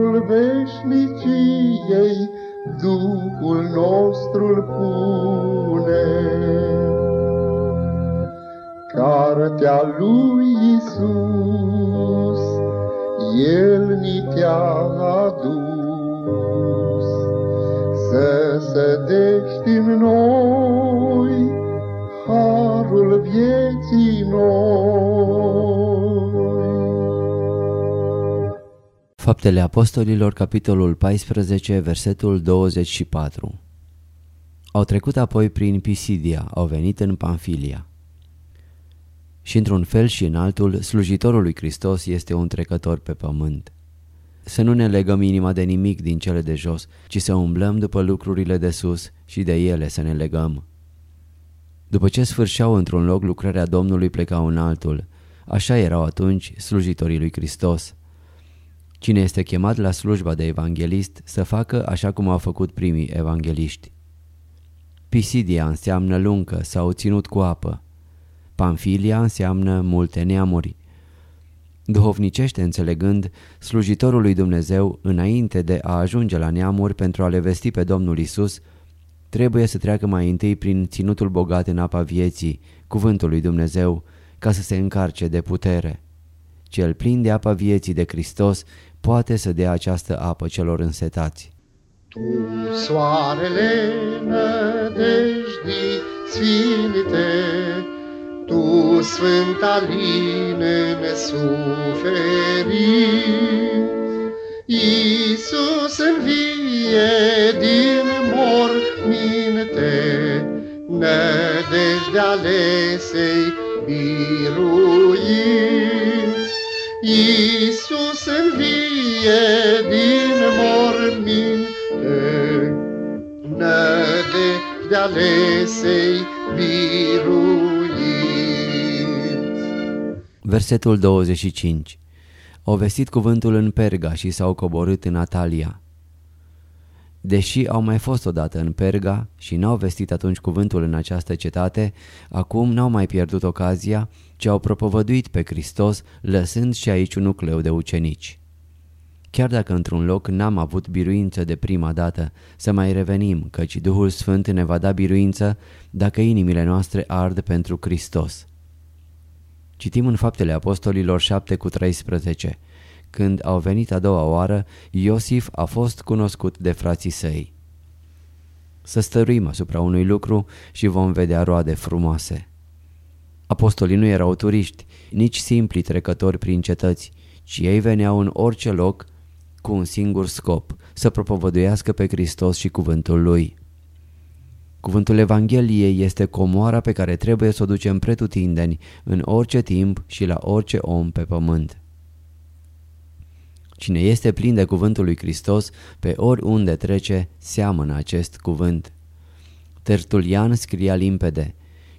hotarul veșniciei, Duhul nostru pune. Cartea lui Isus, El ni te-a Faptele Apostolilor, capitolul 14, versetul 24 Au trecut apoi prin Pisidia, au venit în Pamfilia. Și într-un fel și în altul, slujitorul lui Hristos este un trecător pe pământ. Să nu ne legăm inima de nimic din cele de jos, ci să umblăm după lucrurile de sus și de ele să ne legăm. După ce sfârșeau într-un loc lucrarea Domnului plecau în altul. Așa erau atunci slujitorii lui Hristos. Cine este chemat la slujba de evanghelist să facă așa cum au făcut primii evangeliști. Pisidia înseamnă luncă sau ținut cu apă. Pamfilia înseamnă multe neamuri. Duhovnicește înțelegând, slujitorul lui Dumnezeu, înainte de a ajunge la neamuri pentru a le vesti pe Domnul Isus, trebuie să treacă mai întâi prin ținutul bogat în apa vieții, cuvântul lui Dumnezeu, ca să se încarce de putere. Cel plin de apa vieții de Hristos poate să dea această apă celor însetați. Tu, soarele nădejdii sfinte, Tu, sfânta line nesuferiți, Iisus învie din morminte, Nădejde alesei biruiți. Iisus învie din morminte, Nădejde alesei biruiți. Versetul 25 Au vestit cuvântul în Perga și s-au coborât în Atalia. Deși au mai fost odată în Perga și n-au vestit atunci cuvântul în această cetate, acum n-au mai pierdut ocazia, ci au propovăduit pe Hristos, lăsând și aici un nucleu de ucenici. Chiar dacă într-un loc n-am avut biruință de prima dată, să mai revenim, căci Duhul Sfânt ne va da biruință dacă inimile noastre ard pentru Hristos. Citim în Faptele Apostolilor 7 cu 13. Când au venit a doua oară, Iosif a fost cunoscut de frații săi. Să stăruim asupra unui lucru și vom vedea roade frumoase. Apostolii nu erau turiști, nici simpli trecători prin cetăți, ci ei veneau în orice loc cu un singur scop, să propovăduiască pe Hristos și cuvântul Lui. Cuvântul Evangheliei este comoara pe care trebuie să o ducem pretutindeni în orice timp și la orice om pe pământ. Cine este plin de cuvântul lui Hristos, pe oriunde trece, seamănă acest cuvânt. Tertulian scria limpede,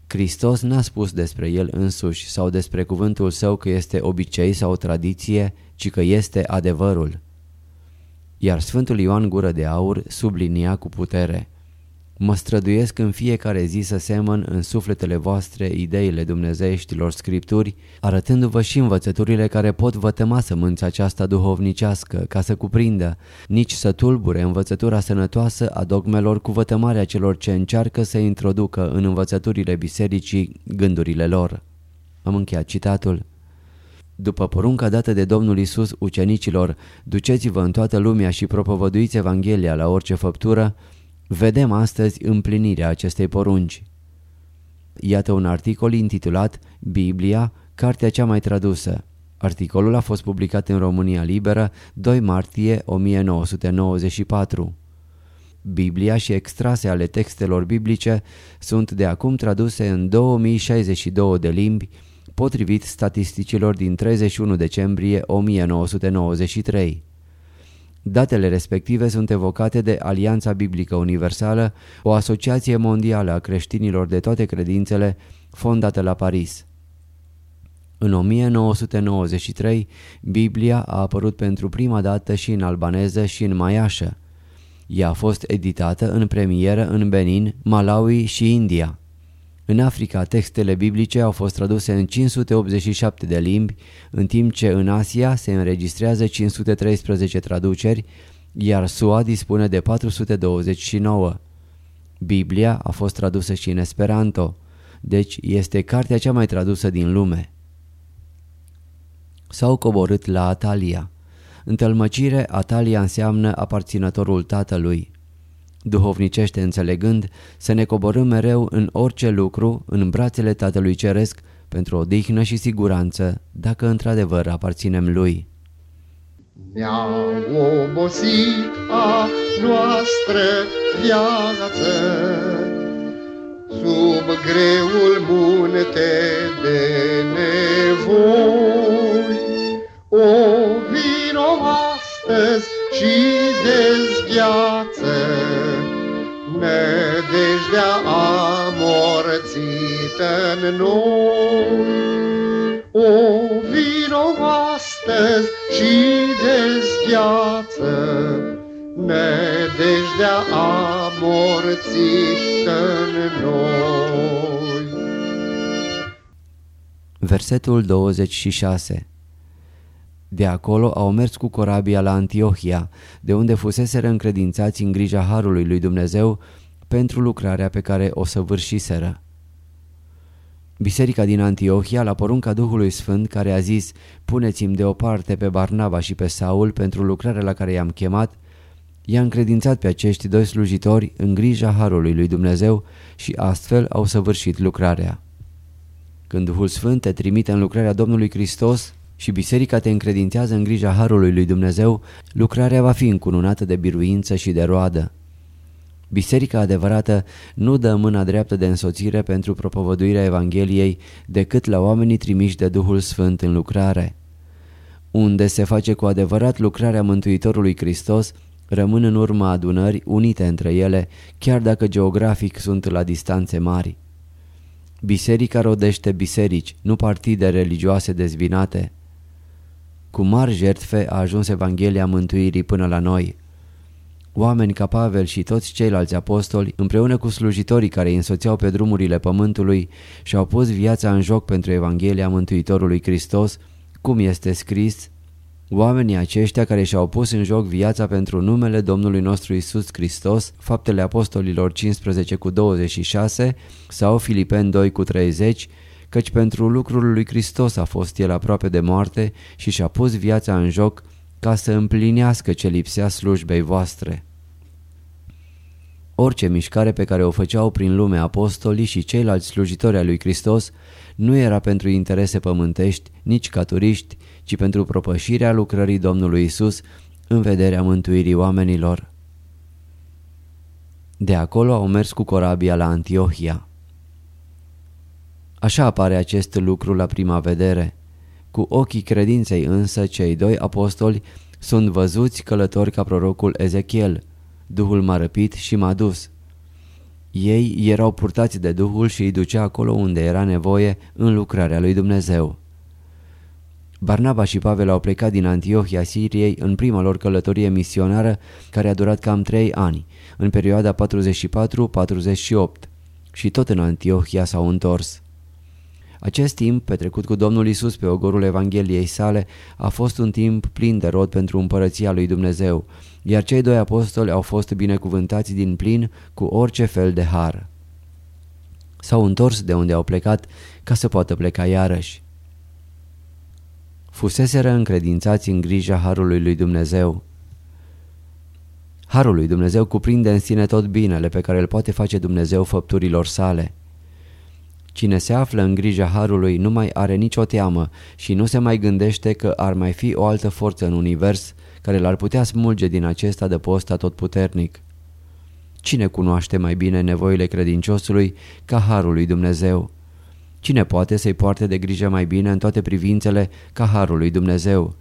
Hristos n-a spus despre el însuși sau despre cuvântul său că este obicei sau tradiție, ci că este adevărul. Iar Sfântul Ioan Gură de Aur sublinia cu putere. Mă străduiesc în fiecare zi să semăn în sufletele voastre ideile dumnezeieștilor scripturi, arătându-vă și învățăturile care pot vătăma sămânța aceasta duhovnicească, ca să cuprindă, nici să tulbure învățătura sănătoasă a dogmelor cu vătămarea celor ce încearcă să introducă în învățăturile bisericii gândurile lor. Am încheiat citatul. După porunca dată de Domnul Isus ucenicilor, duceți-vă în toată lumea și propovăduiți Evanghelia la orice făptură, Vedem astăzi împlinirea acestei porunci. Iată un articol intitulat Biblia, cartea cea mai tradusă. Articolul a fost publicat în România Liberă 2 martie 1994. Biblia și extrase ale textelor biblice sunt de acum traduse în 2062 de limbi, potrivit statisticilor din 31 decembrie 1993. Datele respective sunt evocate de Alianța Biblică Universală, o asociație mondială a creștinilor de toate credințele, fondată la Paris. În 1993, Biblia a apărut pentru prima dată și în albaneză și în maiașă. Ea a fost editată în premieră în Benin, Malawi și India. În Africa, textele biblice au fost traduse în 587 de limbi, în timp ce în Asia se înregistrează 513 traduceri, iar SUA dispune de 429. Biblia a fost tradusă și în Esperanto, deci este cartea cea mai tradusă din lume. S-au coborât la Atalia. Întâlmăcire, Atalia înseamnă aparținătorul tatălui duhovnicește înțelegând, să ne coborâm mereu în orice lucru în brațele Tatălui Ceresc pentru o dihnă și siguranță, dacă într-adevăr aparținem Lui. Ne-a obosit a noastră viață, Sub greul munte de Versetul 26 de acolo au mers cu corabia la Antiohia, de unde fuseseră încredințați în grija Harului lui Dumnezeu pentru lucrarea pe care o săvârșiseră. Biserica din Antiohia, la porunca Duhului Sfânt, care a zis, puneți-mi deoparte pe Barnaba și pe Saul pentru lucrarea la care i-am chemat, i-a încredințat pe acești doi slujitori în grija Harului lui Dumnezeu și astfel au săvârșit lucrarea. Când Duhul Sfânt te trimite în lucrarea Domnului Hristos, și biserica te încredințează în grija Harului lui Dumnezeu, lucrarea va fi încununată de biruință și de roadă. Biserica adevărată nu dă mâna dreaptă de însoțire pentru propovăduirea Evangheliei decât la oamenii trimiși de Duhul Sfânt în lucrare. Unde se face cu adevărat lucrarea Mântuitorului Hristos, rămân în urma adunări unite între ele, chiar dacă geografic sunt la distanțe mari. Biserica rodește biserici, nu partide religioase dezvinate. Cu mari jertfe a ajuns Evanghelia mântuirii până la noi. Oameni ca Pavel și toți ceilalți apostoli, împreună cu slujitorii care îi însoțeau pe drumurile pământului și-au pus viața în joc pentru Evanghelia Mântuitorului Hristos, cum este scris, Oamenii aceștia care și-au pus în joc viața pentru numele Domnului nostru Isus Hristos, faptele apostolilor 15 cu 26 sau Filipen 2 cu 30, căci pentru lucrul lui Hristos a fost el aproape de moarte și și-a pus viața în joc ca să împlinească ce lipsea slujbei voastre. Orice mișcare pe care o făceau prin lume apostolii și ceilalți slujitori ai lui Hristos nu era pentru interese pământești, nici ca turiști, ci pentru propășirea lucrării Domnului Isus în vederea mântuirii oamenilor. De acolo au mers cu corabia la Antiohia. Așa apare acest lucru la prima vedere. Cu ochii credinței însă cei doi apostoli sunt văzuți călători ca prorocul Ezechiel. Duhul m-a răpit și m-a dus. Ei erau purtați de Duhul și îi ducea acolo unde era nevoie în lucrarea lui Dumnezeu. Barnaba și Pavel au plecat din Antiohia Siriei în prima lor călătorie misionară care a durat cam trei ani, în perioada 44-48 și tot în Antiohia s-au întors. Acest timp, petrecut cu Domnul Isus pe ogorul Evangheliei sale, a fost un timp plin de rod pentru împărăția lui Dumnezeu, iar cei doi apostoli au fost binecuvântați din plin cu orice fel de har. S-au întors de unde au plecat ca să poată pleca iarăși. Fuseseră încredințați în grija Harului lui Dumnezeu. Harul lui Dumnezeu cuprinde în sine tot binele pe care îl poate face Dumnezeu făpturilor sale. Cine se află în grija Harului nu mai are nicio teamă și nu se mai gândește că ar mai fi o altă forță în univers care l-ar putea smulge din acesta de post atotputernic. Cine cunoaște mai bine nevoile credinciosului ca Harul lui Dumnezeu? Cine poate să-i poarte de grijă mai bine în toate privințele ca Harul lui Dumnezeu?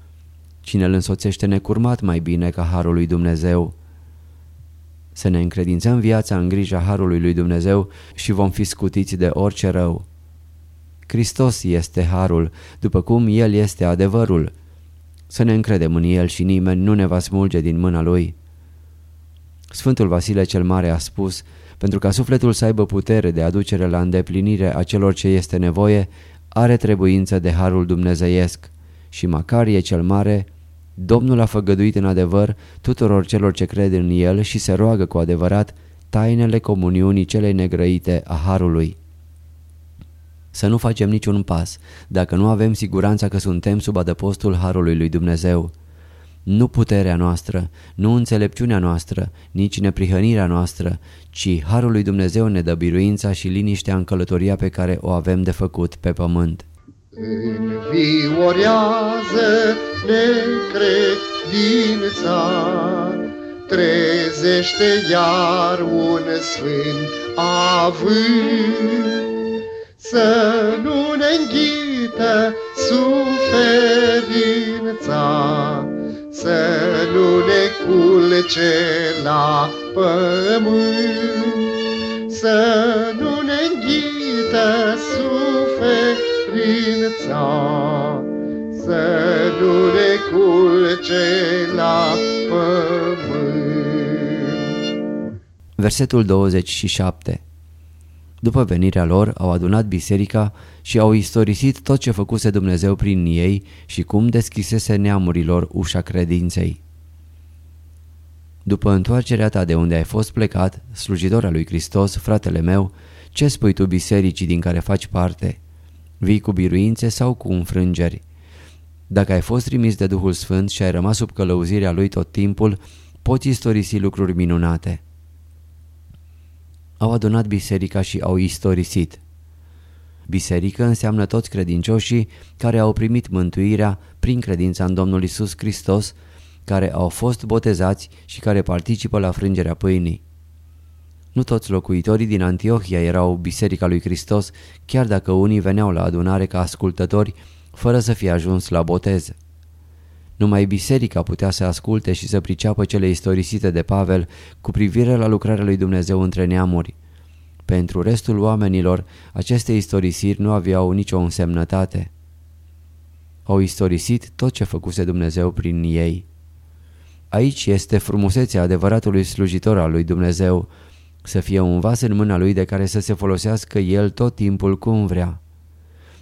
Cine îl însoțește necurmat mai bine ca Harul lui Dumnezeu. Să ne încredințăm viața în grija Harului lui Dumnezeu și vom fi scutiți de orice rău. Hristos este Harul, după cum El este adevărul. Să ne încredem în El și nimeni nu ne va smulge din mâna Lui. Sfântul Vasile cel Mare a spus, pentru ca sufletul să aibă putere de aducere la îndeplinire a celor ce este nevoie, are trebuință de Harul Dumnezeiesc și Macarie cel Mare, Domnul a făgăduit în adevăr tuturor celor ce cred în El și se roagă cu adevărat tainele comuniunii celei negrăite a Harului. Să nu facem niciun pas, dacă nu avem siguranța că suntem sub adăpostul Harului lui Dumnezeu. Nu puterea noastră, nu înțelepciunea noastră, nici neprihănirea noastră, ci Harul lui Dumnezeu ne dă biruința și liniștea în călătoria pe care o avem de făcut pe pământ. Înviorează necredința, trezește iar un sfânt avânt. Să nu ne înghită suferința, să nu ne culce la pământ, să nu ne înghită suferința, să nu ne culce la pământ. Versetul 27 după venirea lor, au adunat biserica și au istorisit tot ce făcuse Dumnezeu prin ei și cum deschisese neamurilor ușa credinței. După întoarcerea ta de unde ai fost plecat, slujitor al lui Hristos, fratele meu, ce spui tu bisericii din care faci parte? Vii cu biruințe sau cu înfrângeri? Dacă ai fost trimis de Duhul Sfânt și ai rămas sub călăuzirea Lui tot timpul, poți istorisi lucruri minunate au adunat biserica și au istorisit. Biserică înseamnă toți credincioșii care au primit mântuirea prin credința în Domnul Isus Hristos, care au fost botezați și care participă la frângerea pâinii. Nu toți locuitorii din Antiohia erau Biserica lui Hristos, chiar dacă unii veneau la adunare ca ascultători, fără să fie ajuns la botez. Numai biserica putea să asculte și să priceapă cele istorisite de Pavel cu privire la lucrarea lui Dumnezeu între neamuri. Pentru restul oamenilor, aceste istorisiri nu aveau nicio însemnătate. Au istorisit tot ce făcuse Dumnezeu prin ei. Aici este frumusețea adevăratului slujitor al lui Dumnezeu, să fie un vas în mâna lui de care să se folosească el tot timpul cum vrea.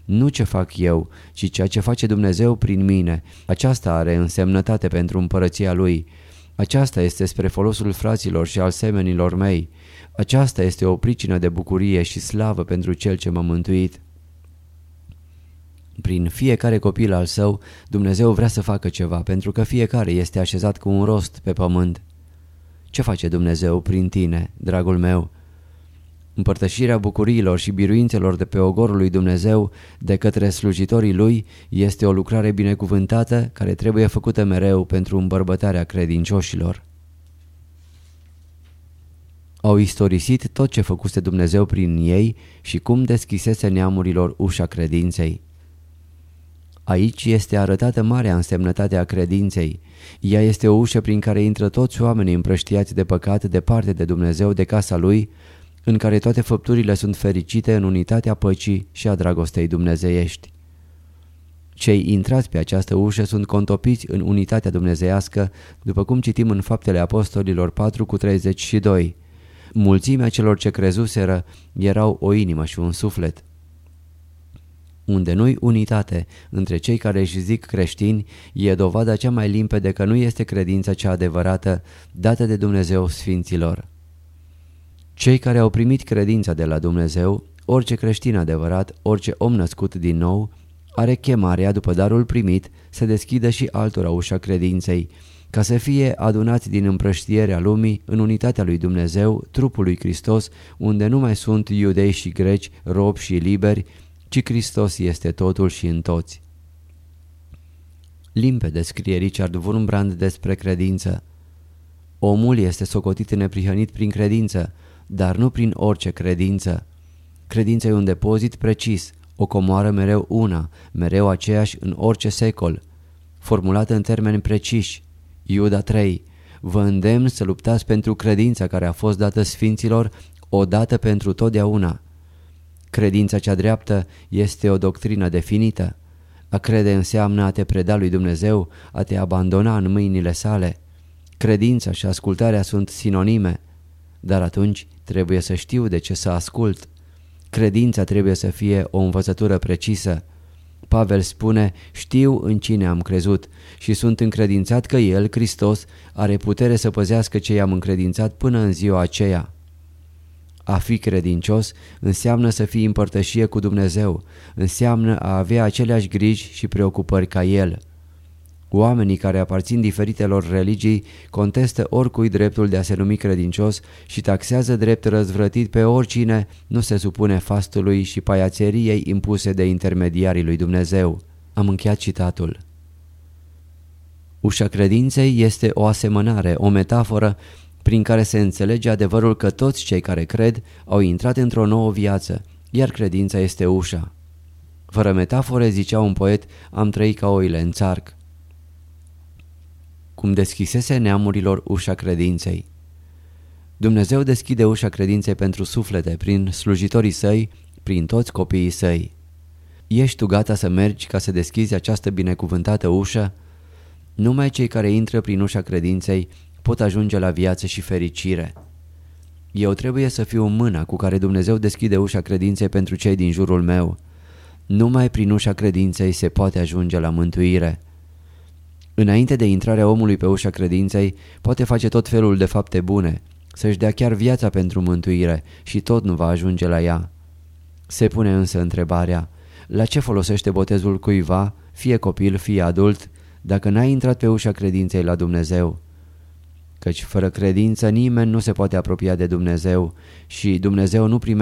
Nu ce fac eu, ci ceea ce face Dumnezeu prin mine. Aceasta are însemnătate pentru împărăția Lui. Aceasta este spre folosul fraților și al semenilor mei. Aceasta este o pricină de bucurie și slavă pentru Cel ce m-a mântuit. Prin fiecare copil al său, Dumnezeu vrea să facă ceva, pentru că fiecare este așezat cu un rost pe pământ. Ce face Dumnezeu prin tine, dragul meu? Împărtășirea bucuriilor și biruințelor de pe ogorul lui Dumnezeu de către slujitorii lui este o lucrare binecuvântată care trebuie făcută mereu pentru îmbărbătarea credincioșilor. Au istorisit tot ce făcuse Dumnezeu prin ei și cum deschisese neamurilor ușa credinței. Aici este arătată marea însemnătate a credinței. Ea este o ușă prin care intră toți oamenii împrăștiați de păcat departe de Dumnezeu de casa Lui, în care toate făpturile sunt fericite în unitatea păcii și a dragostei dumnezeiești. Cei intrați pe această ușă sunt contopiți în unitatea dumnezeiască, după cum citim în Faptele Apostolilor 4 cu 32. Mulțimea celor ce crezuseră erau o inimă și un suflet. Unde nu-i unitate între cei care își zic creștini, e dovada cea mai limpede că nu este credința cea adevărată dată de Dumnezeu Sfinților. Cei care au primit credința de la Dumnezeu, orice creștin adevărat, orice om născut din nou, are chemarea după darul primit să deschidă și altora ușa credinței, ca să fie adunați din împrăștierea lumii în unitatea lui Dumnezeu, trupul lui Hristos, unde nu mai sunt iudei și greci, robi și liberi, ci Hristos este totul și în toți. Limpede scrie Richard Wurmbrand despre credință. Omul este socotit neprihănit prin credință, dar nu prin orice credință. Credința e un depozit precis, o comoară mereu una, mereu aceeași în orice secol. formulată în termeni preciși. Iuda 3. Vă îndemn să luptați pentru credința care a fost dată sfinților odată pentru totdeauna. Credința cea dreaptă este o doctrină definită. A crede înseamnă a te preda lui Dumnezeu, a te abandona în mâinile sale. Credința și ascultarea sunt sinonime, dar atunci trebuie să știu de ce să ascult. Credința trebuie să fie o învățătură precisă. Pavel spune, știu în cine am crezut și sunt încredințat că El, Hristos, are putere să păzească ce i-am încredințat până în ziua aceea. A fi credincios înseamnă să fii împărtășie cu Dumnezeu, înseamnă a avea aceleași griji și preocupări ca El. Oamenii care aparțin diferitelor religii contestă oricui dreptul de a se numi credincios și taxează drept răzvrătit pe oricine nu se supune fastului și paiațeriei impuse de intermediarii lui Dumnezeu. Am încheiat citatul. Ușa credinței este o asemănare, o metaforă prin care se înțelege adevărul că toți cei care cred au intrat într-o nouă viață, iar credința este ușa. Fără metafore, zicea un poet, am trăit ca oile în țarc. Cum deschisese neamurilor ușa credinței. Dumnezeu deschide ușa credinței pentru suflete, prin slujitorii săi, prin toți copiii săi. Ești tu gata să mergi ca să deschizi această binecuvântată ușă? Numai cei care intră prin ușa credinței pot ajunge la viață și fericire. Eu trebuie să fiu mâna cu care Dumnezeu deschide ușa credinței pentru cei din jurul meu. Numai prin ușa credinței se poate ajunge la mântuire. Înainte de intrarea omului pe ușa credinței, poate face tot felul de fapte bune, să-și dea chiar viața pentru mântuire și tot nu va ajunge la ea. Se pune însă întrebarea, la ce folosește botezul cuiva, fie copil, fie adult, dacă n-ai intrat pe ușa credinței la Dumnezeu? Căci fără credință nimeni nu se poate apropia de Dumnezeu și Dumnezeu nu primește